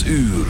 8 uur.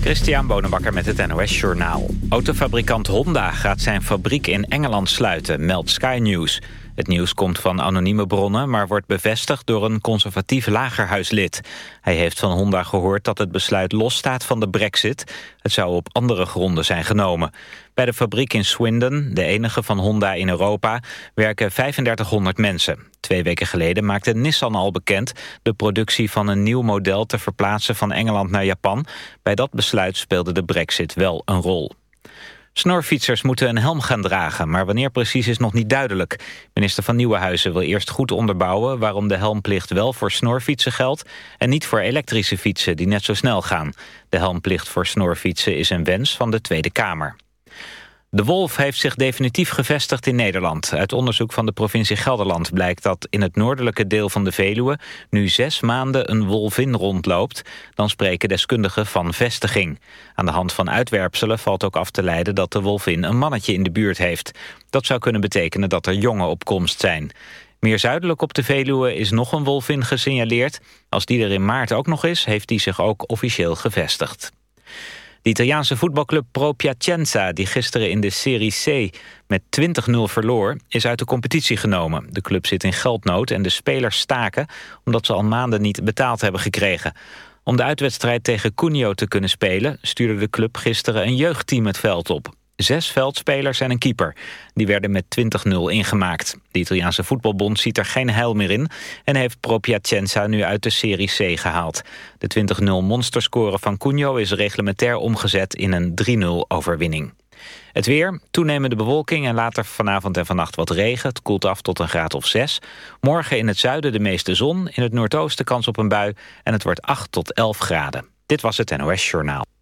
Christian Bonenbakker met het NOS Journaal. Autofabrikant Honda gaat zijn fabriek in Engeland sluiten, meldt Sky News. Het nieuws komt van anonieme bronnen, maar wordt bevestigd door een conservatief lagerhuislid. Hij heeft van Honda gehoord dat het besluit losstaat van de brexit. Het zou op andere gronden zijn genomen. Bij de fabriek in Swindon, de enige van Honda in Europa, werken 3500 mensen. Twee weken geleden maakte Nissan al bekend de productie van een nieuw model te verplaatsen van Engeland naar Japan. Bij dat besluit speelde de brexit wel een rol. Snorfietsers moeten een helm gaan dragen, maar wanneer precies is nog niet duidelijk. Minister van Nieuwenhuizen wil eerst goed onderbouwen waarom de helmplicht wel voor snorfietsen geldt en niet voor elektrische fietsen die net zo snel gaan. De helmplicht voor snorfietsen is een wens van de Tweede Kamer. De wolf heeft zich definitief gevestigd in Nederland. Uit onderzoek van de provincie Gelderland blijkt dat in het noordelijke deel van de Veluwe nu zes maanden een wolvin rondloopt. Dan spreken deskundigen van vestiging. Aan de hand van uitwerpselen valt ook af te leiden dat de wolvin een mannetje in de buurt heeft. Dat zou kunnen betekenen dat er jongen op komst zijn. Meer zuidelijk op de Veluwe is nog een wolvin gesignaleerd. Als die er in maart ook nog is, heeft die zich ook officieel gevestigd. De Italiaanse voetbalclub Pro Piacenza, die gisteren in de Serie C met 20-0 verloor, is uit de competitie genomen. De club zit in geldnood en de spelers staken omdat ze al maanden niet betaald hebben gekregen. Om de uitwedstrijd tegen Cuneo te kunnen spelen... stuurde de club gisteren een jeugdteam het veld op. Zes veldspelers en een keeper. Die werden met 20-0 ingemaakt. De Italiaanse voetbalbond ziet er geen heil meer in... en heeft Pro Piacenza nu uit de Serie C gehaald. De 20-0 monsterscore van Cuneo is reglementair omgezet in een 3-0 overwinning. Het weer, toenemende bewolking en later vanavond en vannacht wat regen. Het koelt af tot een graad of 6. Morgen in het zuiden de meeste zon, in het noordoosten kans op een bui... en het wordt 8 tot 11 graden. Dit was het NOS Journaal.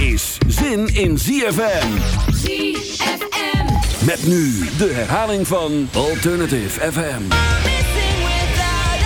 is zin in ZFM. ZFM. Met nu de herhaling van Alternative FM. Missing without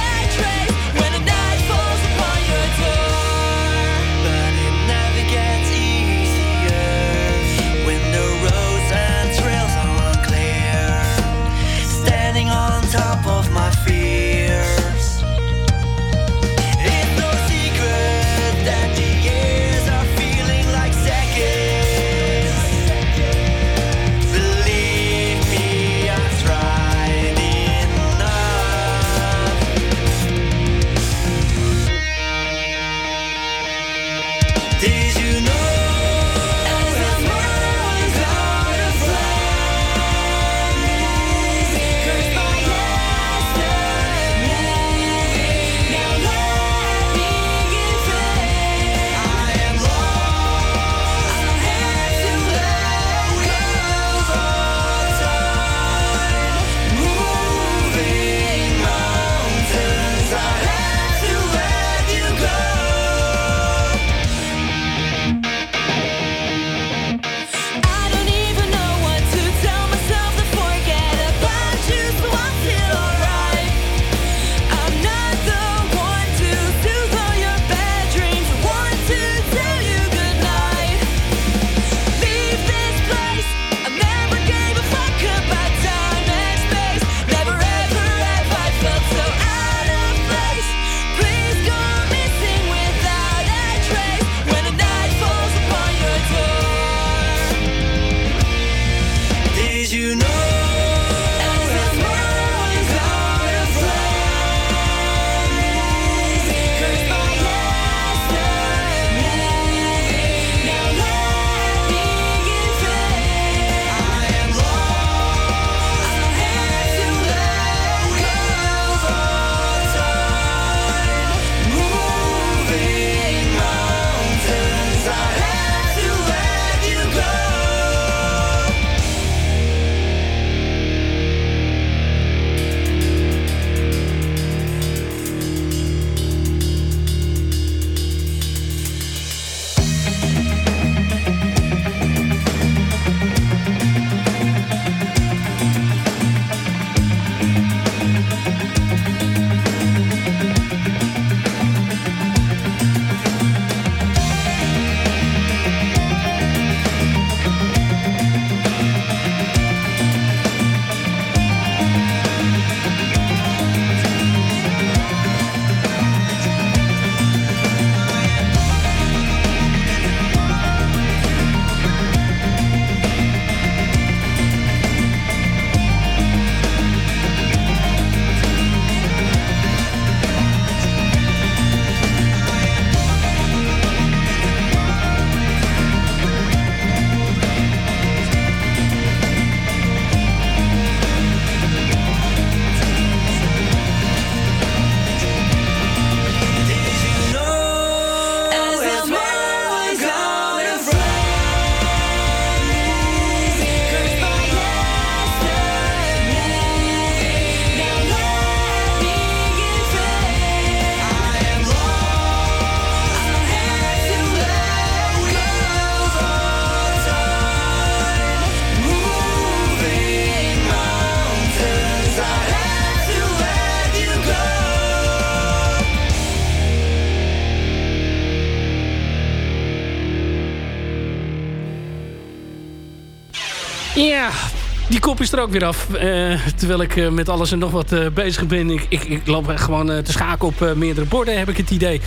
er ook weer af. Eh, terwijl ik eh, met alles en nog wat eh, bezig ben. Ik, ik, ik loop echt gewoon eh, te schaken op eh, meerdere borden, heb ik het idee.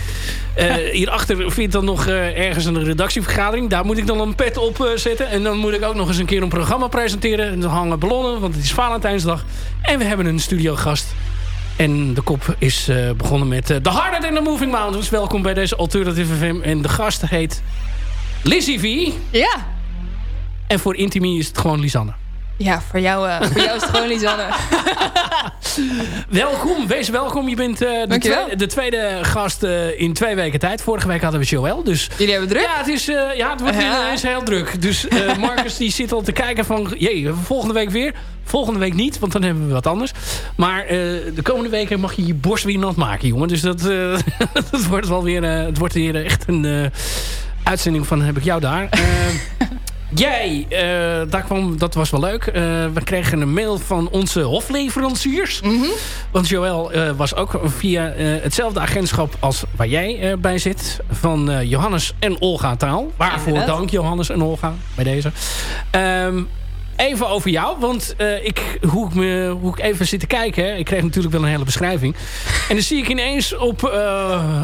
Eh, hierachter vindt dan nog eh, ergens een redactievergadering. Daar moet ik dan een pet op eh, zetten. En dan moet ik ook nog eens een keer een programma presenteren. En dan hangen ballonnen, want het is Valentijnsdag. En we hebben een studiogast. En de kop is eh, begonnen met eh, The Harder Than The Moving Mountains. Welkom bij deze Alternative FM. En de gast heet Lizzie V. Ja. En voor Intimi is het gewoon Lisanne. Ja, voor jou, eh, voor jou is het gewoon Lisanne. Welkom, wees welkom. Je bent eh, de, tweede, de tweede gast eh, in twee weken tijd. Vorige week hadden we Joël. Dus Jullie hebben druk? ja, het, is, ja, het wordt Ja. heel druk. Dus Marcus die zit al te kijken van... Jee, volgende week weer. Volgende week niet, want dan hebben we wat anders. Maar de komende weken mag je je borst weer nat maken, jongen. Dus dat, dat wordt wel weer, het wordt weer echt een uitzending van heb ik jou daar. Jij, eh, daar kwam, dat was wel leuk. Eh, we kregen een mail van onze hofleveranciers. Want Joël eh, was ook via hetzelfde agentschap als waar jij bij zit. Van Johannes en Olga Taal. Waarvoor dank Johannes en Olga bij deze. Ehm, even over jou. Want ik, hoe, ik me, hoe ik even zit te kijken. hè, Ik kreeg natuurlijk wel een hele beschrijving. En dan zie ik ineens op,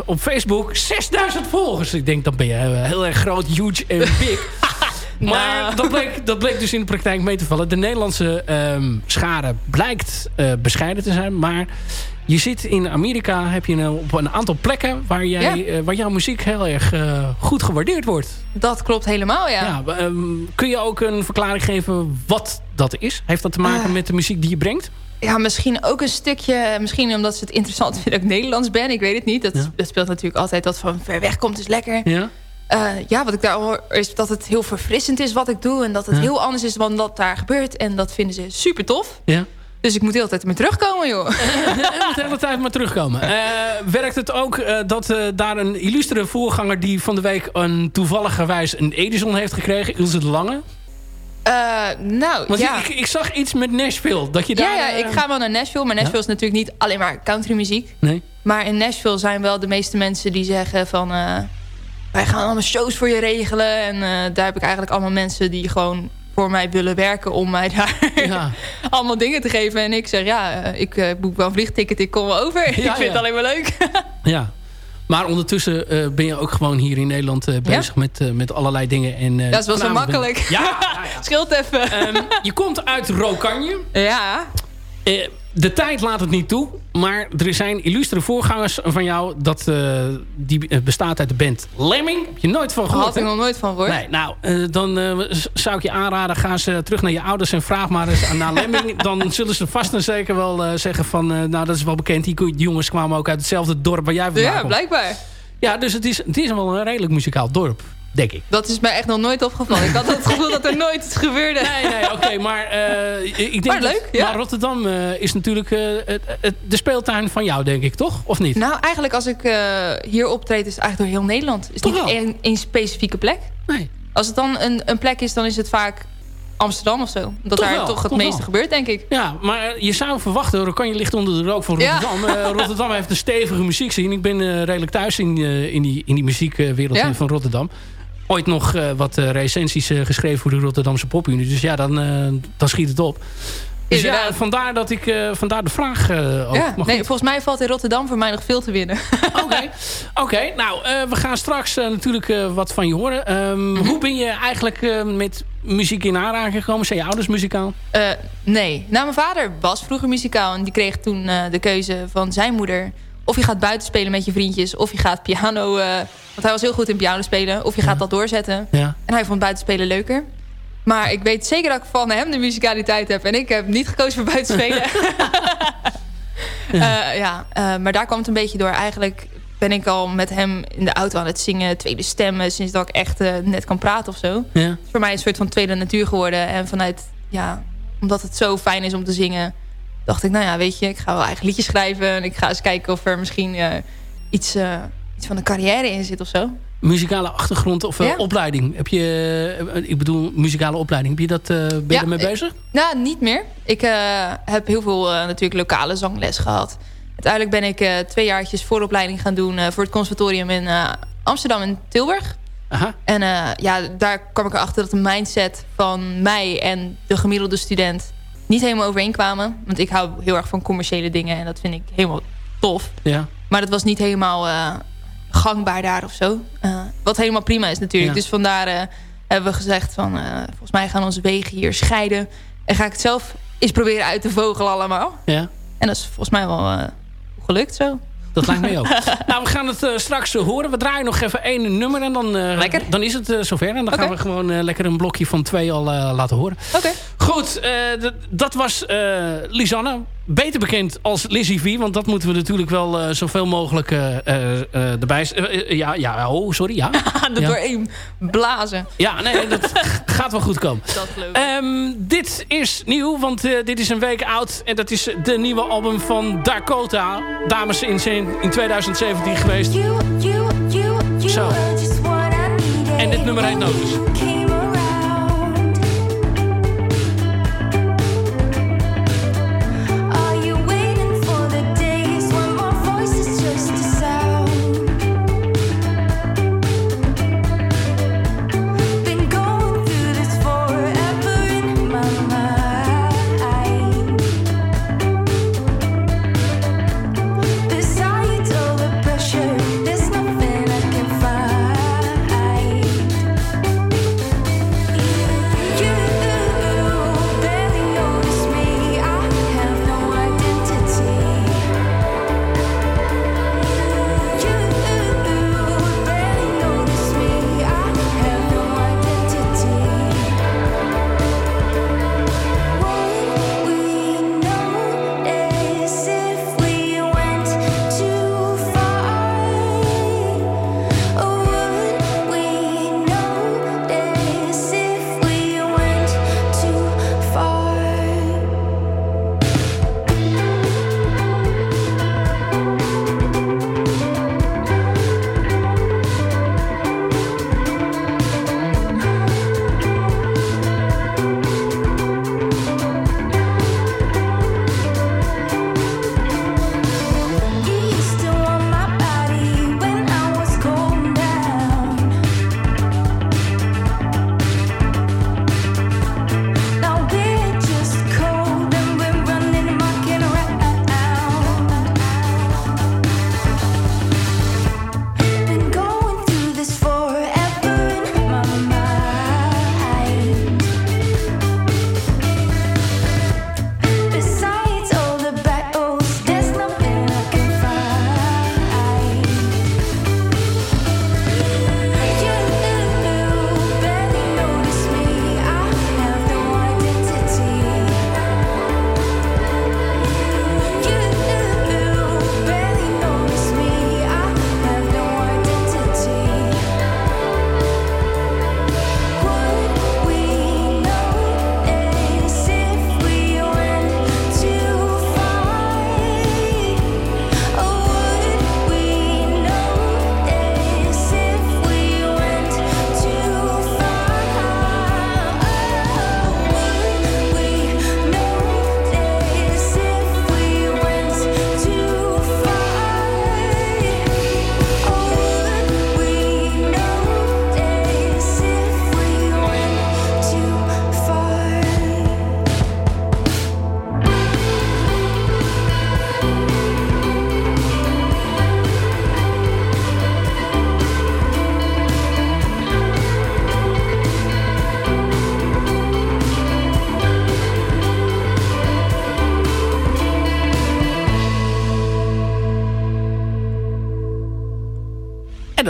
op Facebook 6000 volgers. Ik denk, dan ben je heel erg groot, huge en big. Maar Nou. dat, bleek, dat bleek dus in de praktijk mee te vallen. De Nederlandse ehm, schade blijkt eh, bescheiden te zijn. Maar je zit in Amerika, heb je een, op een aantal plekken... waar, jij, Ja. eh, waar jouw muziek heel erg eh, goed gewaardeerd wordt. Dat klopt helemaal, ja. Ja, ehm, kun je ook een verklaring geven wat dat is? Heeft dat te maken Ah. met de muziek die je brengt? Ja, misschien ook een stukje... Misschien omdat ze het interessant vinden dat ik Nederlands ben. Ik weet het niet. Dat, Ja. dat speelt natuurlijk altijd dat van ver weg komt is lekker. Ja? Eh, ja, wat ik daar hoor is dat het heel verfrissend is wat ik doe. En dat het Ja. heel anders is dan wat daar gebeurt. En dat vinden ze super tof. Ja? Dus ik moet de hele tijd meer terugkomen, joh. en moet de hele tijd maar terugkomen. Eh, werkt het ook eh, dat daar een illustere voorganger... die van de week een toevalligerwijs een Edison heeft gekregen... Ilse de Lange? Nou, Want ja. ik, ik zag iets met Nashville. Dat je daar, ja, ja, ik ga wel naar Nashville. Maar Nashville is natuurlijk niet alleen maar countrymuziek. Nee? Maar in Nashville zijn wel de meeste mensen die zeggen van... wij gaan allemaal shows voor je regelen. En eh, daar heb ik eigenlijk allemaal mensen die gewoon voor mij willen werken... om mij daar Ja. allemaal dingen te geven. En ik zeg, ja, eh, ik eh, boek wel een vliegticket, ik kom wel over. ik vind ja. het alleen maar leuk. Ja. Maar ondertussen ben je ook gewoon hier in Nederland bezig met, met allerlei dingen. En, dat is wel zo makkelijk. Ja, Scheelt even. Ehm, je komt uit Rokanje. ja. De tijd laat het niet toe. Maar er zijn illustere voorgangers van jou. Dat, eh, die eh, bestaat uit de band Lemming. Heb je nooit van gehoord? Had ik nog nooit van gehoord. Nee, nou, eh, dan zou ik je aanraden... ga eh, terug naar je ouders en vraag maar eens aan naar Lemming. Dan zullen ze vast en zeker wel zeggen van... nou, dat is wel bekend. Die, die jongens kwamen ook uit hetzelfde dorp waar jij vandaan Ja, komt. blijkbaar. Ja, dus het is, het is wel een redelijk muzikaal dorp, denk ik. Dat is mij echt nog nooit opgevallen. Ik had het gevoel dat er nooit iets gebeurde. Nee, nee, oké, maar eh, ik denk Maar dat- leuk, ja. Maar Rotterdam eh, is natuurlijk eh, het, het- de speeltuin van jou, denk ik, toch? Of niet? Nou, eigenlijk als ik eh, hier optreed is het eigenlijk door heel Nederland. Het is Toch niet wel? één, één specifieke plek. Nee. Als het dan een, een plek is, dan is het vaak Amsterdam of zo. Toch daar wel, toch het toch meeste wel. gebeurt, denk ik. Ja, maar je zou verwachten, kan je ligt onder de rook van Ja. Rotterdam. Eh, Rotterdam heeft een stevige muziekscene. Ik ben eh, redelijk thuis in, eh, in, die, in die muziekwereld Ja. van Rotterdam. Ooit nog eh, wat eh, recensies eh, geschreven voor de Rotterdamse popunie. Dus ja, dan, dan schiet het op. Dus ja, vandaar, dat ik, vandaar de vraag eh, ook. Ja, nee, volgens mij valt in Rotterdam voor mij nog veel te winnen. Oké, Oké, nou, we gaan straks natuurlijk wat van je horen. Ehm, Mhm. Hoe ben je eigenlijk met muziek in aanraking gekomen? Zijn je ouders muzikaal? Nee. Nou, mijn vader was vroeger muzikaal. En die kreeg toen de keuze van zijn moeder. Of je gaat buiten spelen met je vriendjes. Of je gaat piano... eh, want hij was heel goed in piano spelen. Of je gaat dat doorzetten. Ja. En hij vond buiten spelen leuker. Maar ik weet zeker dat ik van hem de muzikaliteit heb. En ik heb niet gekozen voor buiten spelen. ja, ja eh, maar daar kwam het een beetje door. Eigenlijk ben ik al met hem in de auto aan het zingen. Tweede stemmen. Sinds dat ik echt eh, net kan praten of zo. Ja. Het is voor mij een soort van tweede natuur geworden. En vanuit, ja, omdat het zo fijn is om te zingen... dacht ik, nou ja, weet je, ik ga wel eigen liedjes schrijven. En ik ga eens kijken of er misschien eh, iets, eh, iets van een carrière in zit of zo. Muzikale achtergrond of Ja. opleiding? Heb je, ik bedoel, muzikale opleiding. Heb je dat, ben je Ja, ermee ik- bezig? Nou, niet meer. Ik heb heel veel natuurlijk lokale zangles gehad. Uiteindelijk ben ik twee jaartjes vooropleiding gaan doen... voor het conservatorium in Amsterdam en Tilburg. En eh, ja, daar kwam ik erachter dat de mindset van mij en de gemiddelde student niet helemaal overeenkwamen. Want ik hou heel erg van commerciële dingen en dat vind ik helemaal tof. Ja. Maar dat was niet helemaal eh, gangbaar daar of zo. Eh, wat helemaal prima is natuurlijk. Ja. Dus vandaar eh, hebben we gezegd van... volgens mij gaan onze wegen hier scheiden. En ga ik het zelf eens proberen uit te vogelen allemaal. Ja. En dat is volgens mij wel gelukt zo. Dat lijkt mij ook. nou, we gaan het eh, straks eh, horen. We draaien nog even één nummer en dan, eh, dan is het eh, zover. En dan gaan we gewoon eh, lekker een blokje van twee al eh, laten horen. Oké. Goed, eh, dat was eh, Lisanne. Beter bekend als Lizzie V. Want dat moeten we natuurlijk wel eh, zoveel mogelijk eh, eh, erbij... ja, ja, oh, sorry, ja. Dat ja. doorheen blazen. Ja, nee, dat gaat wel goed komen. Dat ik. Ehm, dit is nieuw, want eh, dit is een week oud. En dat is de nieuwe album van Dakota. Dames in, zijn- in 2017 geweest. Zo. En dit nummer heet Notice.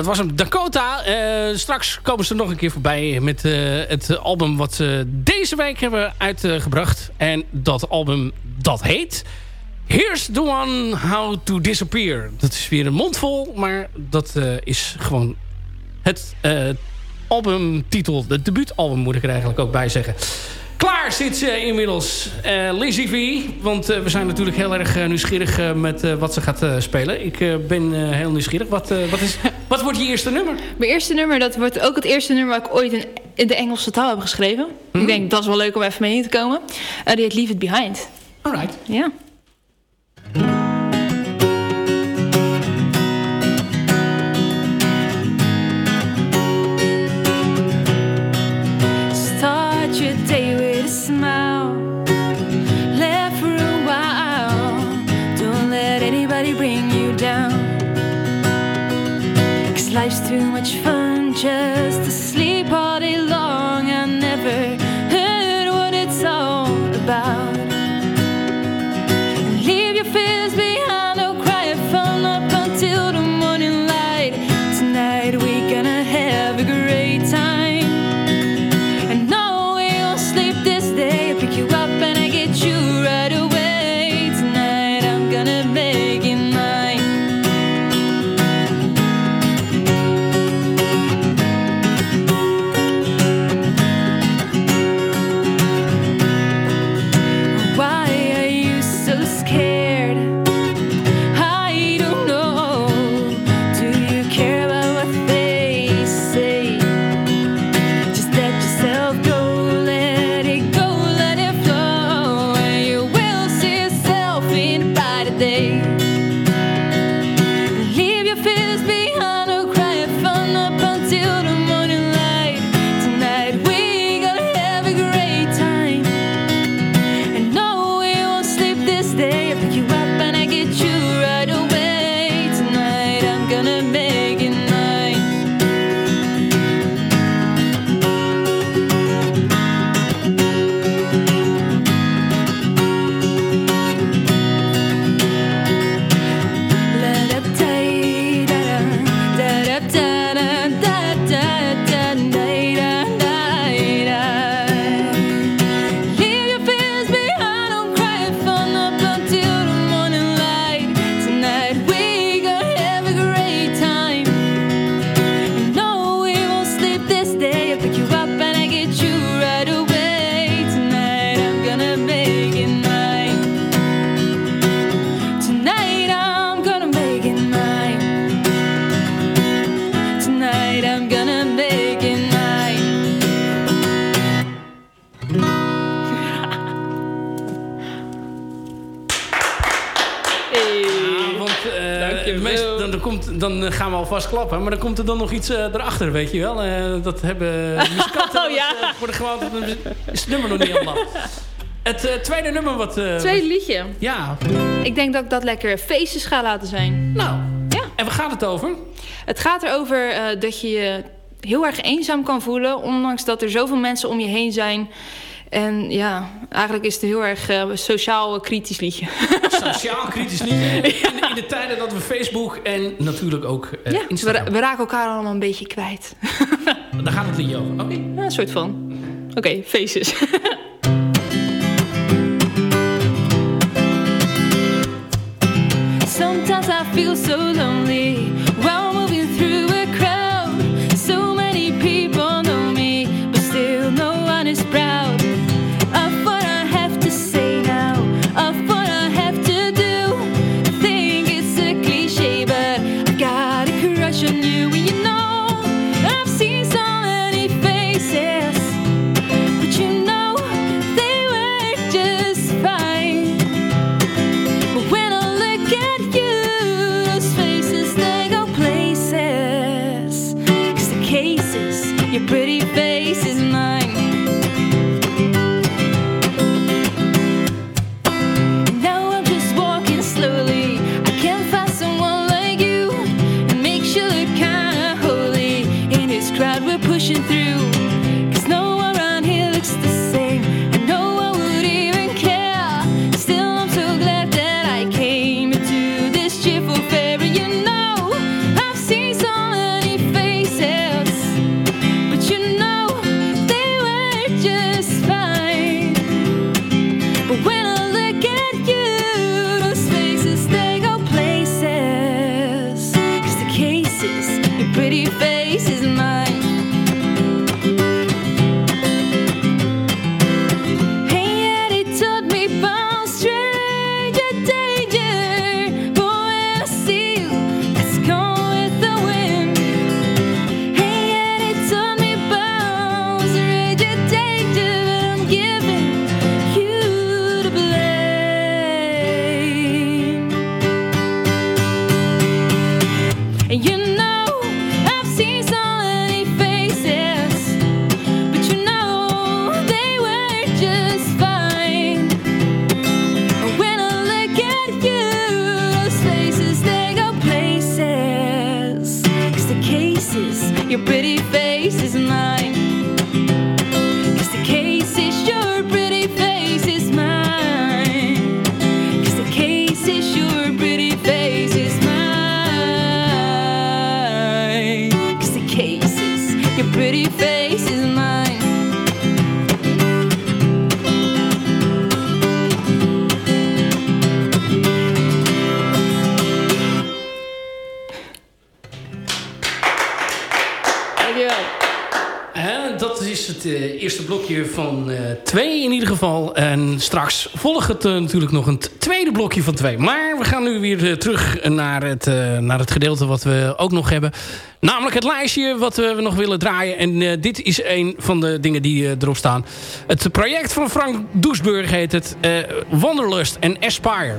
Dat was hem, Dakota. Eh, straks komen ze nog een keer voorbij met eh, het album wat ze deze week hebben uitgebracht. En dat album, dat heet... Here's the one how to disappear. Dat is weer een mondvol, maar dat eh, is gewoon het albumtitel. De debuutalbum moet ik er eigenlijk ook bij zeggen. Klaar zit ze inmiddels, eh Lizzie V. Want eh, we zijn natuurlijk heel erg eh, nieuwsgierig met wat ze gaat spelen. Ik ben heel nieuwsgierig. Wat, wat, is, wat wordt je eerste nummer? Mijn eerste nummer, dat wordt ook het eerste nummer... wat ik ooit in, in de Engelse taal heb geschreven. Ik denk, dat is wel leuk om even mee in te komen. Die heet Leave It Behind. Alright. Ja. future. Dan eh, gaan we alvast klappen. Maar dan komt er dan nog iets eh, erachter, weet je wel. Eh, dat hebben muzikanten... Oh, ja. worden gewoon, is het nummer nog niet helemaal. Het tweede nummer wat... Tweede liedje. Ja. Ik denk dat ik dat lekker feestjes ga laten zijn. Nou, ja. En waar gaat het over? Het gaat erover dat je je heel erg eenzaam kan voelen... ondanks dat er zoveel mensen om je heen zijn... En ja, eigenlijk is het een heel erg eh, sociaal eh, kritisch liedje. Sociaal kritisch liedje. In, de- in de tijden dat we Facebook en natuurlijk ook eh ja, we, Instagram... ra- we raken elkaar allemaal een beetje kwijt. Daar gaat het liedje over. Oké. Ja, een soort van. Oké, feestjes. Sometimes I feel so lonely straks volgt het eh, natuurlijk nog een tweede blokje van twee. Maar we gaan nu weer eh, terug naar het, eh, naar het gedeelte wat we ook nog hebben. Namelijk het lijstje wat we nog willen draaien. En dit is een van de dingen die erop staan. Het project van Frank Doesburg heet het. Wanderlust en Aspire.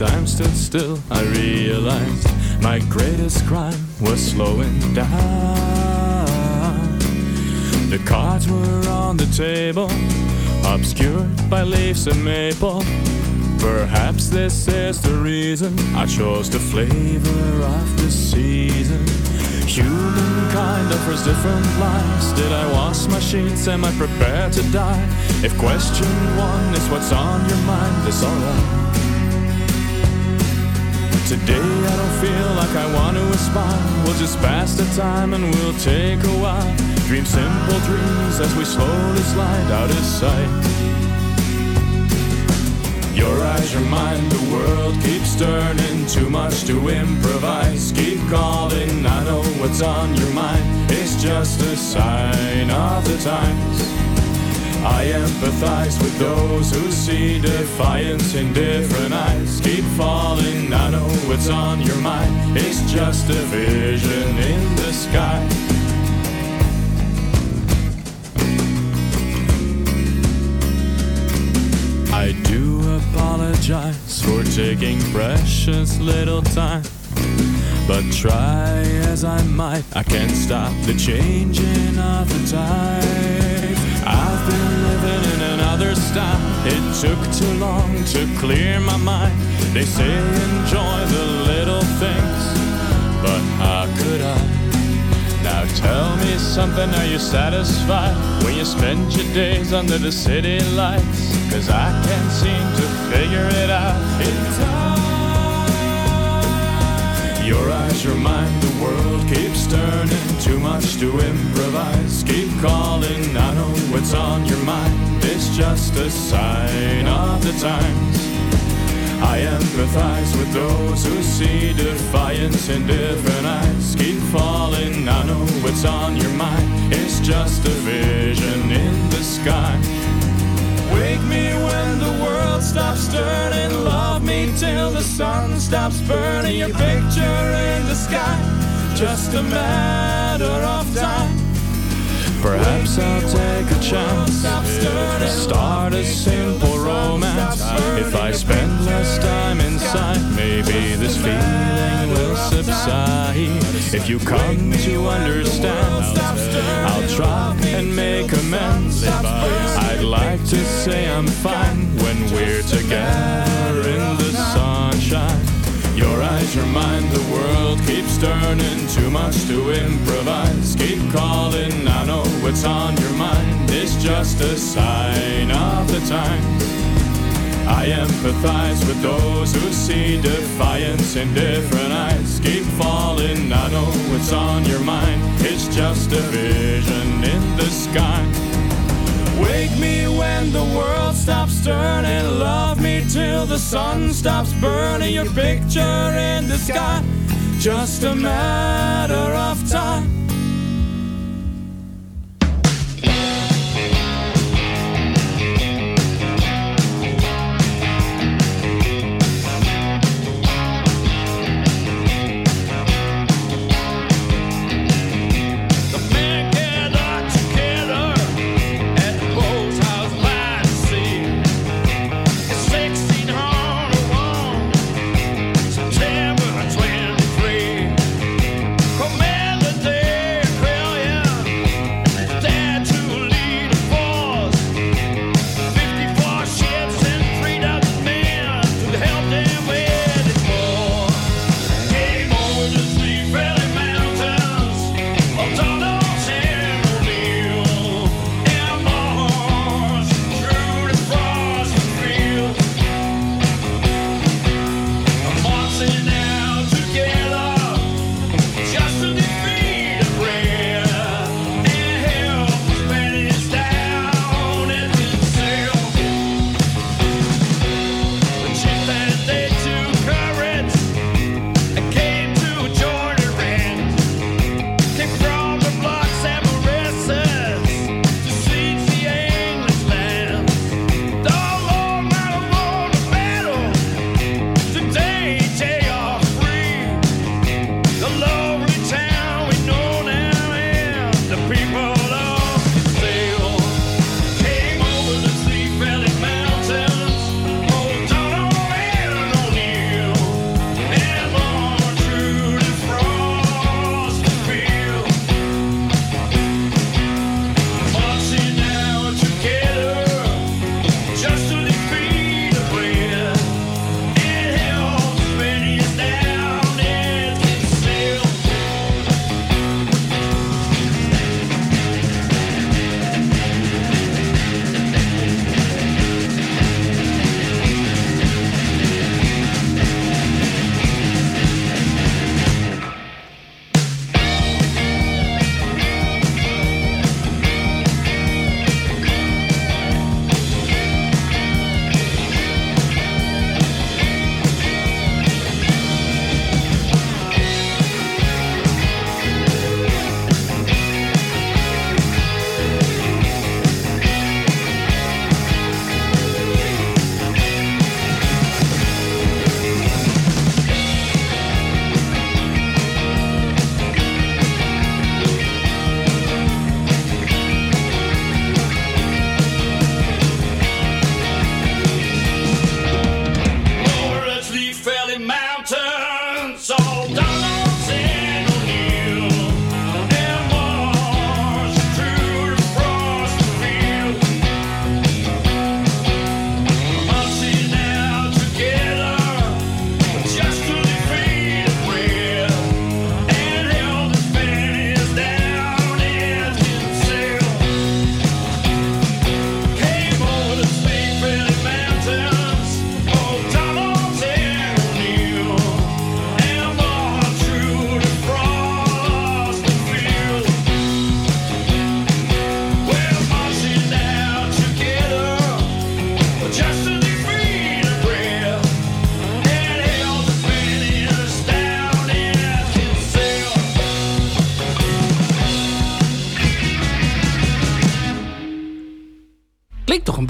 Time stood still I realized My greatest crime was slowing down. The cards were on the table Obscured by leaves and maple. Perhaps this is the reason I chose the flavor of the season. Humankind offers different lives. Did I wash my sheets? Am I prepared to die? If question one is what's on your mind, that's alright Today I don't feel like I want to aspire We'll just pass the time and we'll take a while Dream simple dreams as we slowly slide out of sight Your eyes eyes remind the world keeps turning too much to improvise. Keep calling, I know what's on your mind. It's just a sign of the times. I empathize with those who see defiance in different eyes. Keep falling, I know what's on your mind. It's just a vision in the sky. I do apologize for taking precious little time. But try as I might, I can't stop the changing of the tide. I've been living in another style. It took too long to clear my mind. They say enjoy the little things, but how could I? Now tell me something, are you satisfied when you spend your days under the city lights? Cause I can't seem to figure it out. Time. Your eyes your mind, the world keeps turning too much to improvise. Keep calling, I know what's on your mind. It's just a sign of the times. I empathize with those who see defiance in different eyes. Keep falling, I know what's on your mind. It's just a vision in the sky. Wake me when the world stops turning. Love me till the sun stops burning. Your picture in the sky, just a matter of time. Perhaps I'll take a chance. Start a simple romance. If I spend less time inside, maybe this feeling will subside. If you come to understand, I'll try and make amends. I'd like to say I'm fine when we're together in the sunshine. Your eyes remind the world keeps turning too much to improvise. Keep calling, I know what's on your mind. It's just a sign of the times. I empathize with those who see defiance in different eyes. Keep falling, I know what's on your mind. It's just a vision in the sky. Wake me when the world stops turning. Love me till the sun stops burning. Your picture in the sky, just a matter of time.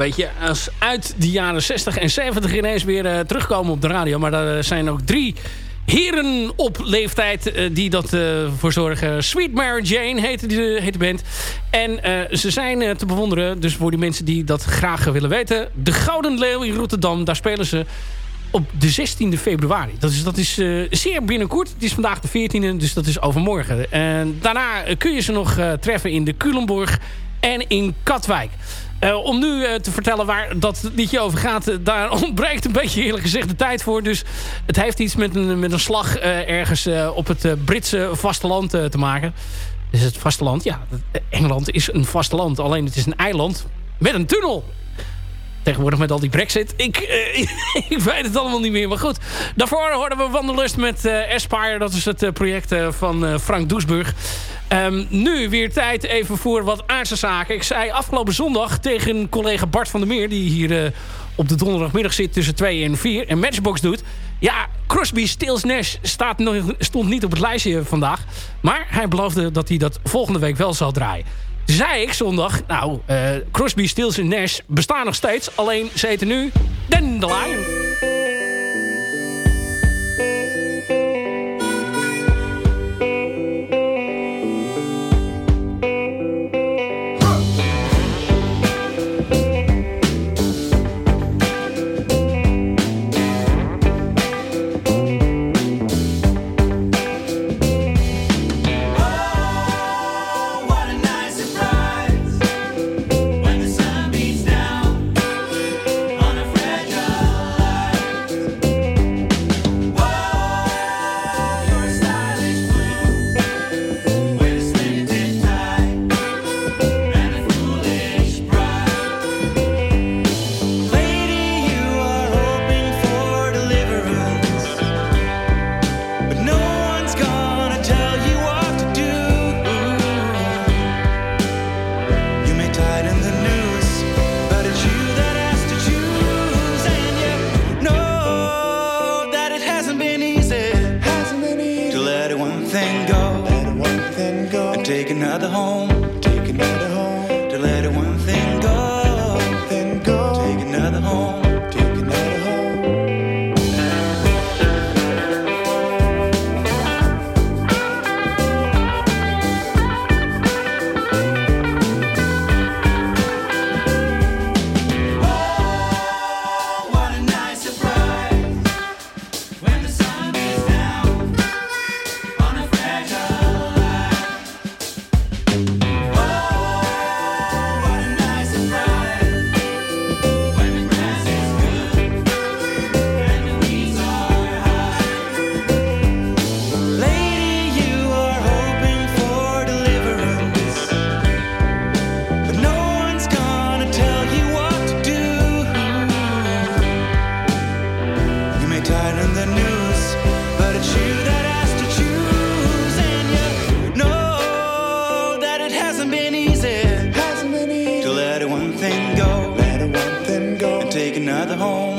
Beetje als uit de jaren 60 en 70 ineens weer eh, terugkomen op de radio. Maar er zijn ook drie heren op leeftijd eh, die dat eh, voor zorgen. Sweet Mary Jane heet de, heet band. En eh, ze zijn eh, te bewonderen, dus voor die mensen die dat graag willen weten. De Gouden Leeuw in Rotterdam, daar spelen ze op de 16e februari. Dat is, dat is eh, zeer binnenkort. Het is vandaag de 14e, dus dat is overmorgen. En daarna eh, kun je ze nog eh, treffen in de Culemborg en in Katwijk. Eh, om nu eh, te vertellen waar dat liedje over gaat... eh, daar ontbreekt een beetje eerlijk gezegd de tijd voor. Dus het heeft iets met een, met een slag ergens op het Britse vasteland te maken. Dus het vasteland, ja, Engeland is een vasteland. Alleen het is een eiland met een tunnel. Tegenwoordig met al die brexit. Ik, eh, ik weet het allemaal niet meer. Maar goed. Daarvoor hoorden we Wanderlust met eh Aspire. Dat is het eh, project van Frank Doesburg. Ehm, nu weer tijd even voor wat aardse zaken. Ik zei afgelopen zondag tegen collega Bart van der Meer... die hier op de donderdagmiddag zit tussen 2 en 4... en Matchbox doet. Ja, Crosby, Stills, Nash staat nog, stond niet op het lijstje vandaag. Maar hij beloofde dat hij dat volgende week wel zal draaien zei ik zondag... Nou, eh, Crosby, Stills en Nash bestaan nog steeds. Alleen ze heten nu Dandelion. Home.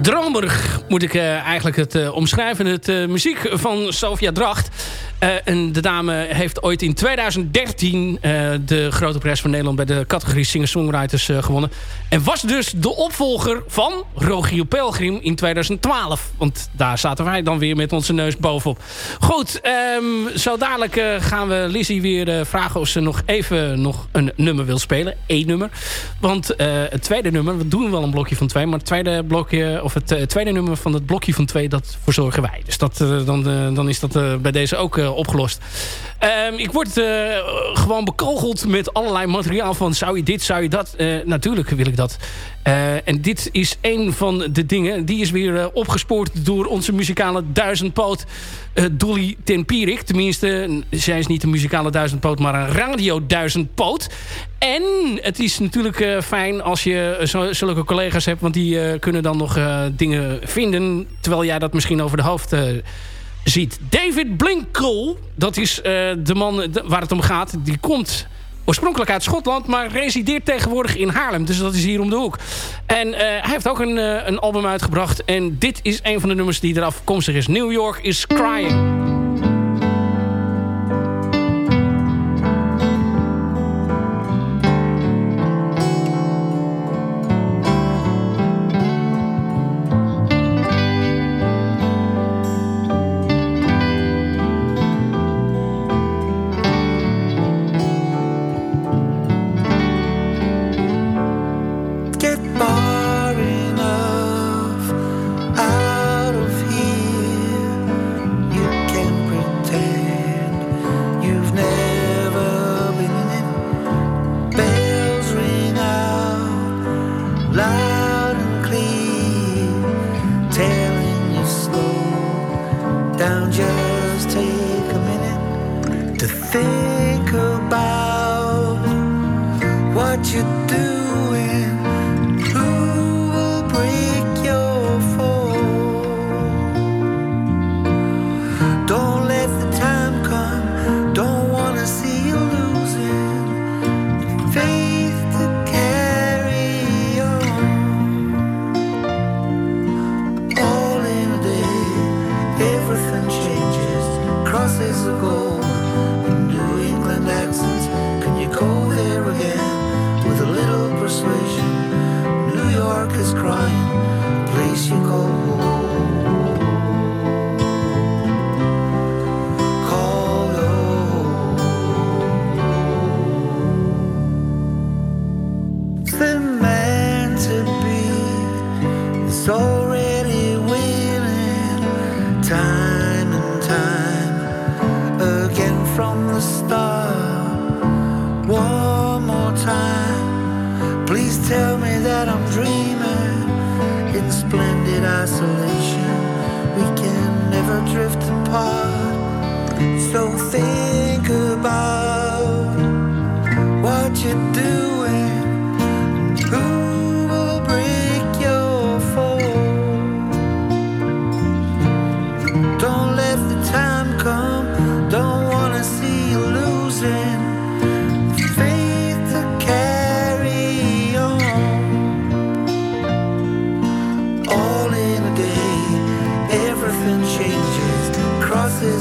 Dromerig moet ik eh, eigenlijk het eh, omschrijven. Het eh, muziek van Sofia Dracht. Eh, en de dame heeft ooit in 2013 eh, de grote prijs van Nederland... bij de categorie Singer-Songwriters eh, gewonnen. En was dus de opvolger van Rogier Pelgrim in 2012. Want daar zaten wij dan weer met onze neus bovenop. Goed, ehm, zo dadelijk gaan we Lizzie weer vragen... of ze nog even nog een nummer wil spelen. Eén nummer. Want het tweede nummer, we doen wel een blokje van twee... maar het tweede, blokje, of het tweede nummer van het blokje van twee... dat verzorgen wij. Dus dat, dan, dan is dat bij deze ook opgelost. Ehm, ik word eh, gewoon bekogeld met allerlei materiaal van... zou je dit, zou je dat? Eh, natuurlijk wil ik dat. Eh, en dit is een van de dingen. Die is weer eh, opgespoord door onze muzikale duizendpoot eh, Dolly ten Pierik. Tenminste, zij is niet een muzikale duizendpoot... maar een radio duizendpoot. En het is natuurlijk eh, fijn als je zulke collega's hebt... want die eh, kunnen dan nog eh, dingen vinden... terwijl jij dat misschien over de hoofd... ziet. David Blinkel, dat is eh, de man waar het om gaat. Die komt oorspronkelijk uit Schotland, maar resideert tegenwoordig in Haarlem. Dus dat is hier om de hoek. En eh, hij heeft ook een, eh, een album uitgebracht. En dit is een van de nummers die er afkomstig is. New York is Crying.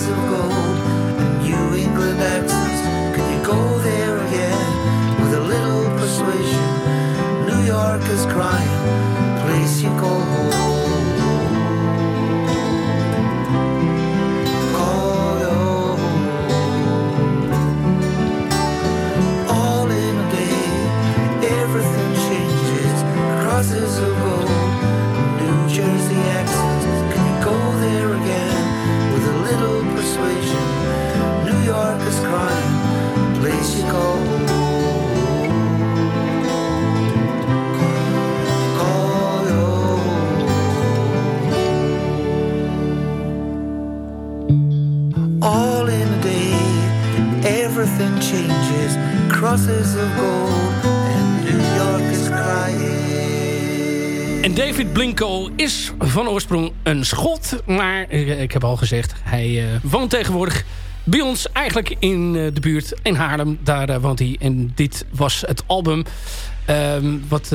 Of gold David Blinko is van oorsprong een Schot. Maar eh, ik heb al gezegd, hij eh, woont tegenwoordig bij ons eigenlijk in eh, de buurt in Haarlem. Daar woont hij. En dit was het album ehm, wat,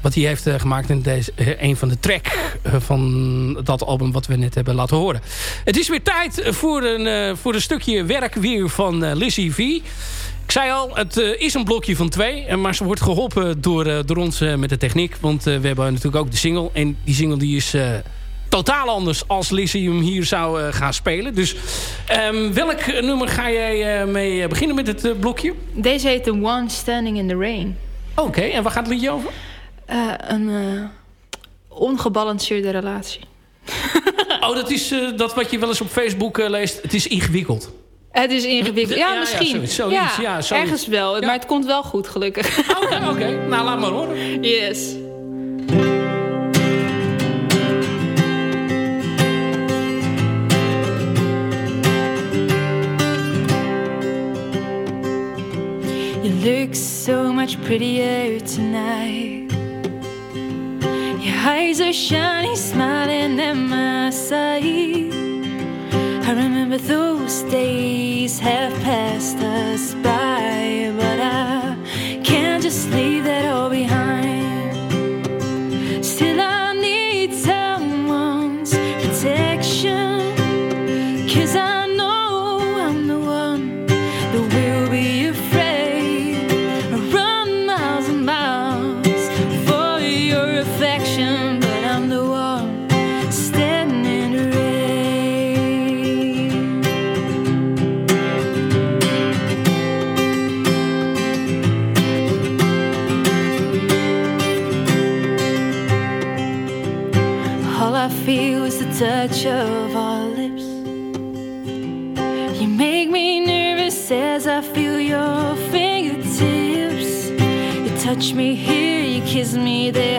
wat hij heeft gemaakt. En deze, een van de track van dat album wat we net hebben laten horen. Het is weer tijd voor een, voor een stukje werk weer van Lizzie V. Ik zei al, het eh, is een blokje van twee. eh, Maar ze wordt geholpen door, eh, door ons met de techniek. Want we hebben natuurlijk ook de single. En die single die is totaal anders als Lizzie hem hier zou gaan spelen. Dus ehm, welk nummer ga jij mee beginnen met het blokje? Deze heet The One Standing in the Rain. Oké, en waar gaat het liedje over? Een ongebalanceerde relatie. Oh, dat is dat wat je wel eens op Facebook leest. Het is ingewikkeld. Het is ingewikkeld. Ja, Ja, ja, misschien. zoiets, zoiets, ja, zoiets. ergens wel. Maar het komt wel goed, gelukkig. Oké, oké. Nou, laat maar horen. Yes. You look so much prettier tonight. Your eyes are shiny, smiling at my side. I remember those days have passed us by, but I can't just leave that all behind. Touch me here, you kiss me there.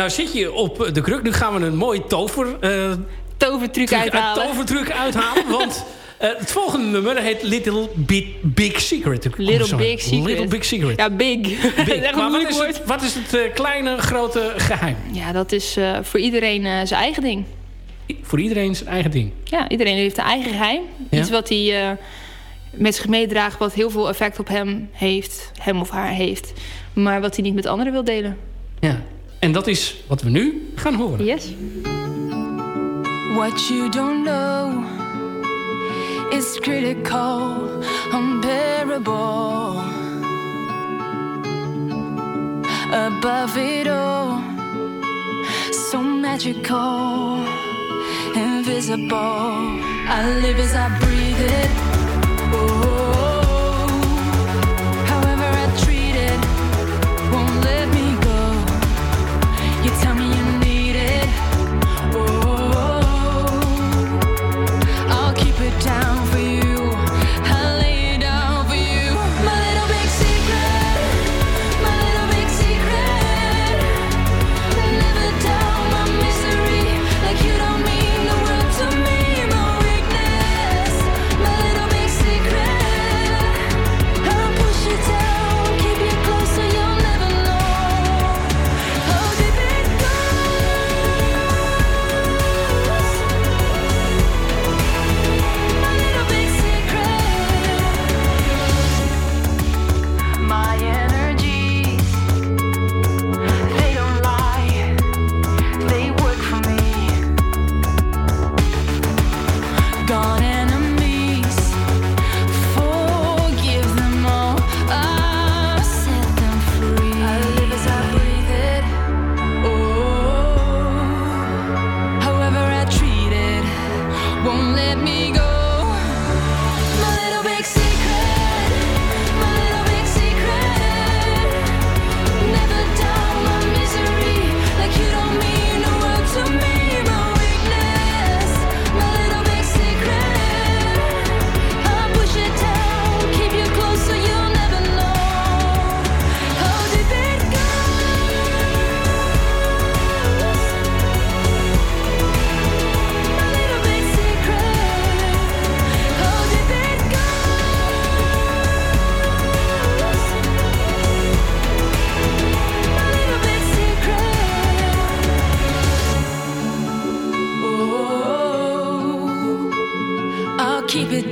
Nou, zit je op de kruk. Nu gaan we een mooi tover... eh, Tovertruc truc- uithalen. eh, tovertruc uithalen. want eh, het volgende nummer heet Little Big Secret. Oh, Little. Big Secret. Little Big Secret. Ja, big. Maar wat is het, wat is het eh, kleine, grote geheim? Ja, dat is eh, voor iedereen eh, zijn eigen ding. Voor iedereen zijn eigen ding. Ja, iedereen heeft een eigen geheim. Ja. Iets wat hij eh, met zich meedraagt, wat heel veel effect op hem heeft, hem of haar heeft. Maar wat hij niet met anderen wil delen. Ja. En dat is wat we nu gaan horen. Yes. What you don't know is critical, unbearable. Above it all, so magical, invisible. I live as I breathe it.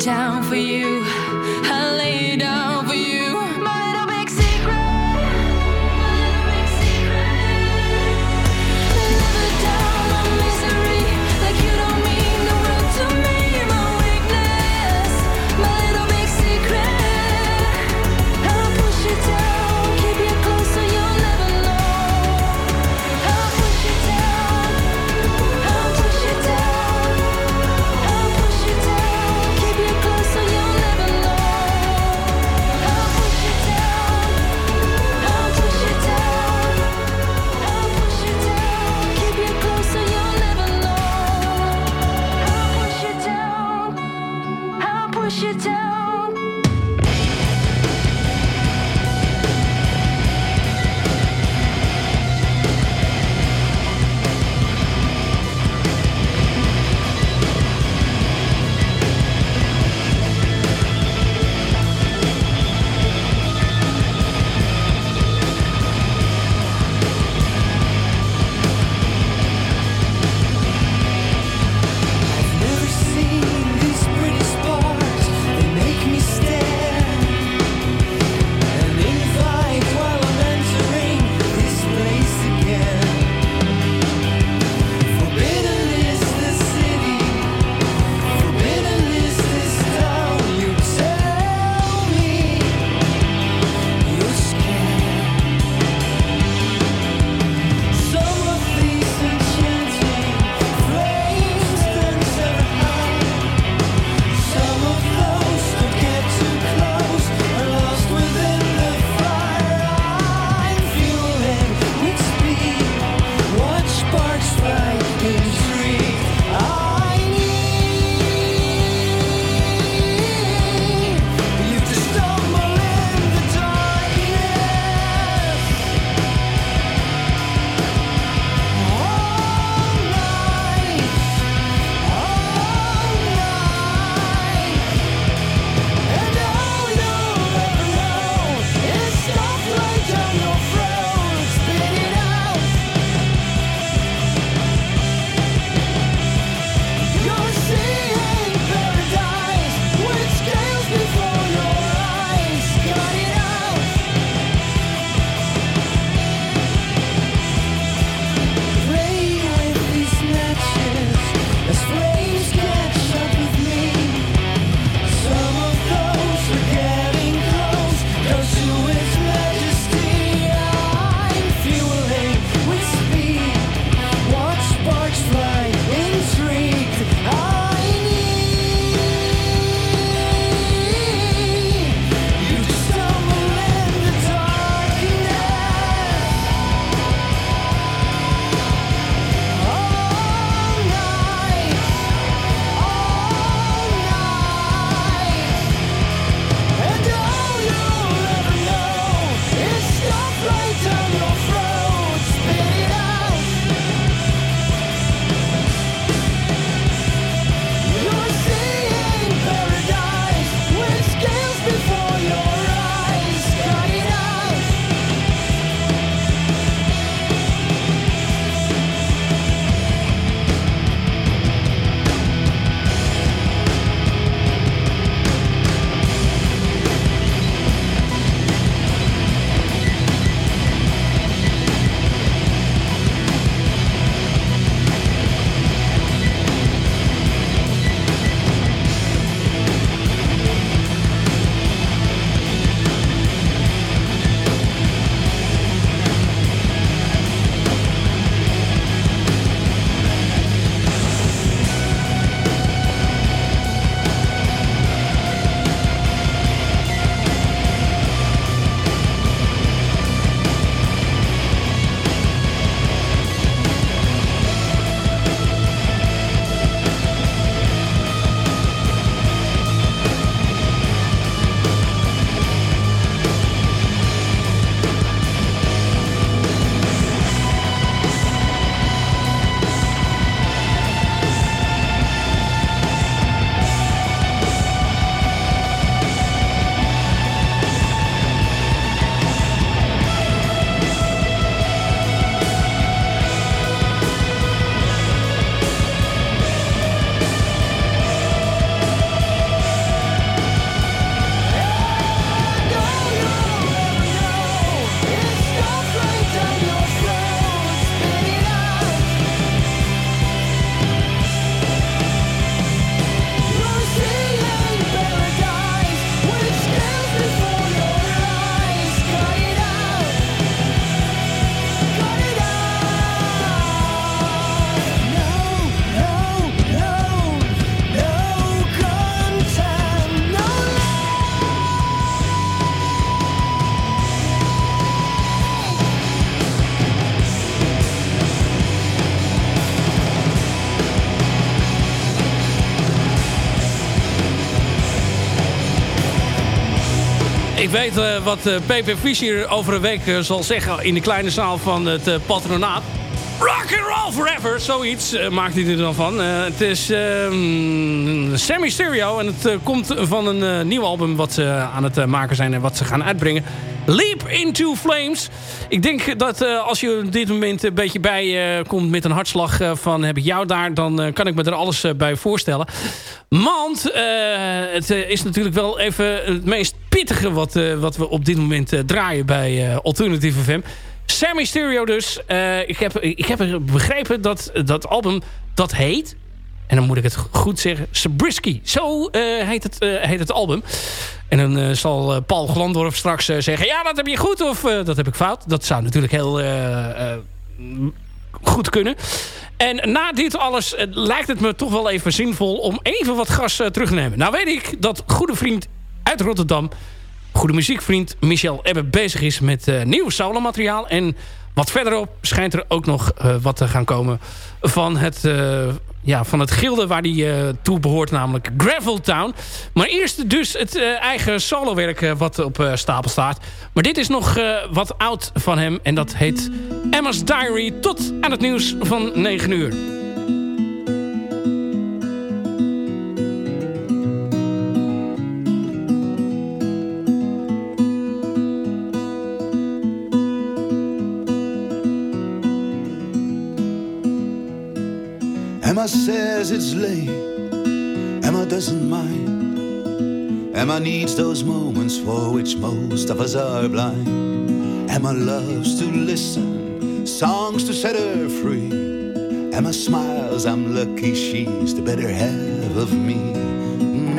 down for you. Ik weet eh, wat eh, PP Fischer over een week eh, zal zeggen in de kleine zaal van het eh, patronaat. Rock forever, zoiets eh, maakt hij er dan van. Eh, het is ehm Sammy Stereo en het eh, komt van een nieuw album wat ze aan het maken zijn en wat ze gaan uitbrengen. Leap into Flames. Ik denk dat als je op dit moment een beetje bij komt met een hartslag van heb ik jou daar, dan kan ik me er alles bij voorstellen. Want het is natuurlijk wel even het meest pittige wat, wat we op dit moment draaien bij Alternative FM. Sammy Stereo dus. Eh, ik, heb, ik heb begrepen dat dat album dat heet... En dan moet ik het goed zeggen. Sabrisky. Zo eh, heet, het, eh, heet het album. En dan zal Paul Glandorf straks zeggen... Ja, dat heb je goed of dat heb ik fout. Dat zou natuurlijk heel goed kunnen. En na dit alles lijkt het me toch wel even zinvol... om even wat gas terug te nemen. Nou weet ik dat goede vriend uit Rotterdam... goede muziekvriend Michel Ebbe bezig is met eh, nieuw solomateriaal. En wat verderop schijnt er ook nog eh, wat te gaan komen van het, eh, ja, van het gilde waar eh, toe behoort, namelijk Gravel Town. Maar eerst dus het eigen solowerk wat op stapel staat. Maar dit is nog wat oud van hem en dat heet Emma's Diary tot aan het nieuws van 9 uur. Emma says it's late. Emma doesn't mind. Emma needs those moments for which most of us are blind. Emma loves to listen, songs to set her free. Emma smiles, I'm lucky she's the better half of me. Mm.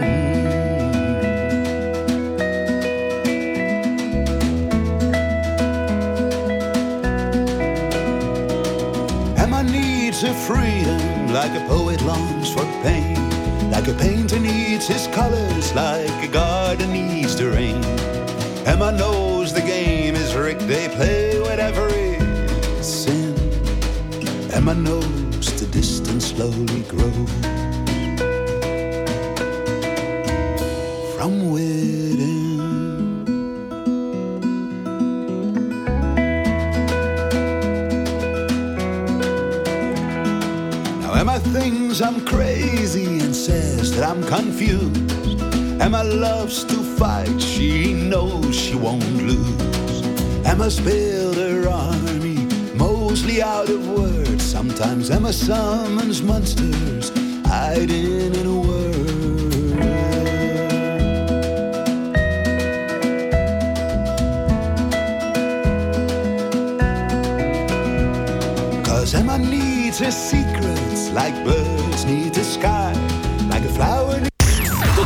Emma needs her freedom like a poet longs for pain. Like a painter needs his colors, like a garden needs the rain. Emma knows the game is rigged, they play whatever is sin. Emma knows the distance slowly grows from within. I'm crazy and says that I'm confused. Emma loves to fight, she knows she won't lose. Emma's built her army, mostly out of words. Sometimes Emma summons monsters, hiding in a word. Cause Emma needs her secrets, like birds